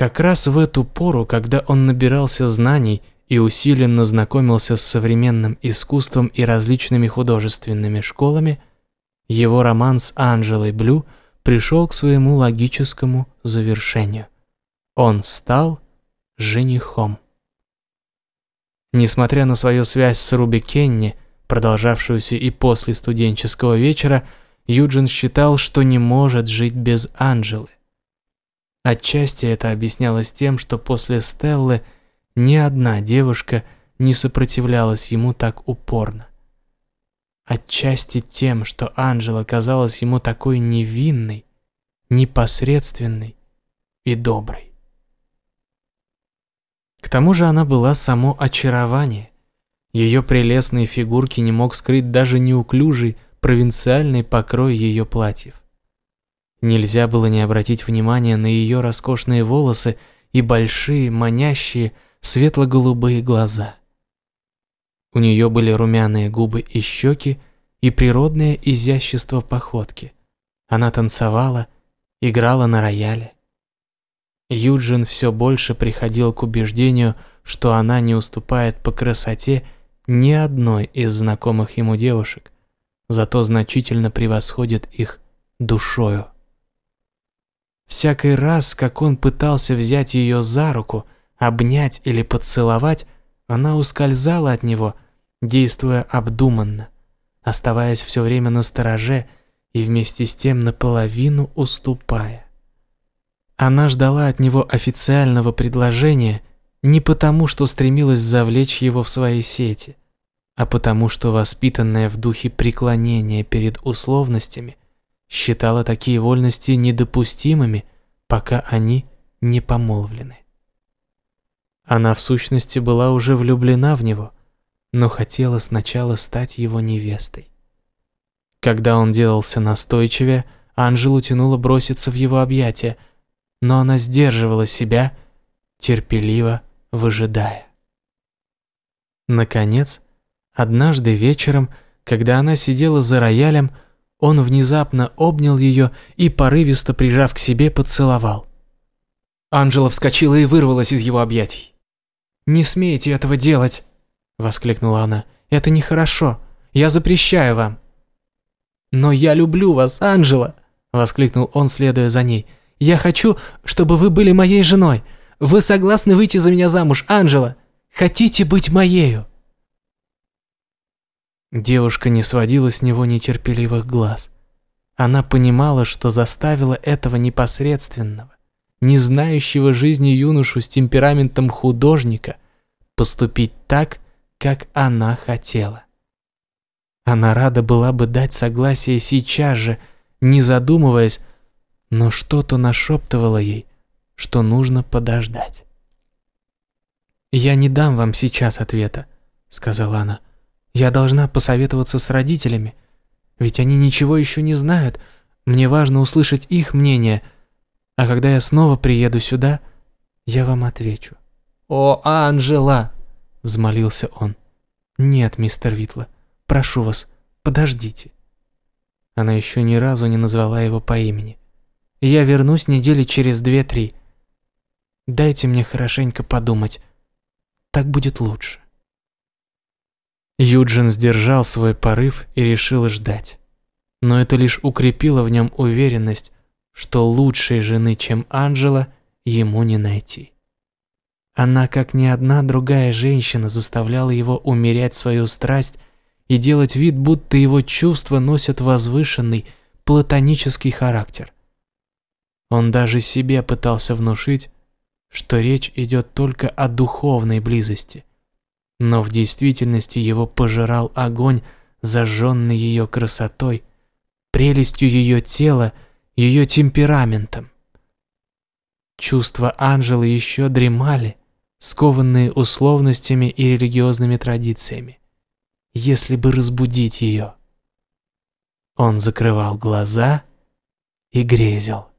Как раз в эту пору, когда он набирался знаний и усиленно знакомился с современным искусством и различными художественными школами, его роман с Анжелой Блю пришел к своему логическому завершению. Он стал женихом. Несмотря на свою связь с Руби Кенни, продолжавшуюся и после студенческого вечера, Юджин считал, что не может жить без Анжелы. Отчасти это объяснялось тем, что после Стеллы ни одна девушка не сопротивлялась ему так упорно. Отчасти тем, что Анжела казалась ему такой невинной, непосредственной и доброй. К тому же она была само очарование. Ее прелестные фигурки не мог скрыть даже неуклюжий провинциальный покрой ее платьев. Нельзя было не обратить внимания на ее роскошные волосы и большие, манящие, светло-голубые глаза. У нее были румяные губы и щеки, и природное изящество в походке. Она танцевала, играла на рояле. Юджин все больше приходил к убеждению, что она не уступает по красоте ни одной из знакомых ему девушек, зато значительно превосходит их душою. Всякий раз, как он пытался взять ее за руку, обнять или поцеловать, она ускользала от него, действуя обдуманно, оставаясь все время на стороже и вместе с тем наполовину уступая. Она ждала от него официального предложения не потому, что стремилась завлечь его в свои сети, а потому, что воспитанная в духе преклонения перед условностями считала такие вольности недопустимыми, пока они не помолвлены. Она в сущности была уже влюблена в него, но хотела сначала стать его невестой. Когда он делался настойчивее, Анжелу тянуло броситься в его объятия, но она сдерживала себя, терпеливо выжидая. Наконец, однажды вечером, когда она сидела за роялем, он внезапно обнял ее и, порывисто прижав к себе, поцеловал. Анжела вскочила и вырвалась из его объятий. «Не смейте этого делать!» – воскликнула она. «Это нехорошо. Я запрещаю вам». «Но я люблю вас, Анжела!» – воскликнул он, следуя за ней. «Я хочу, чтобы вы были моей женой. Вы согласны выйти за меня замуж, Анжела? Хотите быть моею?» Девушка не сводила с него нетерпеливых глаз. Она понимала, что заставила этого непосредственного, не знающего жизни юношу с темпераментом художника поступить так, как она хотела. Она рада была бы дать согласие сейчас же, не задумываясь, но что-то нашептывало ей, что нужно подождать. «Я не дам вам сейчас ответа», — сказала она. Я должна посоветоваться с родителями, ведь они ничего еще не знают. Мне важно услышать их мнение, а когда я снова приеду сюда, я вам отвечу». «О, Анжела!» – взмолился он. «Нет, мистер Витла, прошу вас, подождите». Она еще ни разу не назвала его по имени. «Я вернусь недели через две-три. Дайте мне хорошенько подумать. Так будет лучше». Юджин сдержал свой порыв и решил ждать. Но это лишь укрепило в нем уверенность, что лучшей жены, чем Анжела, ему не найти. Она, как ни одна другая женщина, заставляла его умерять свою страсть и делать вид, будто его чувства носят возвышенный, платонический характер. Он даже себе пытался внушить, что речь идет только о духовной близости, но в действительности его пожирал огонь, зажженный ее красотой, прелестью ее тела, ее темпераментом. Чувства Анжелы еще дремали, скованные условностями и религиозными традициями. Если бы разбудить ее. Он закрывал глаза и грезил.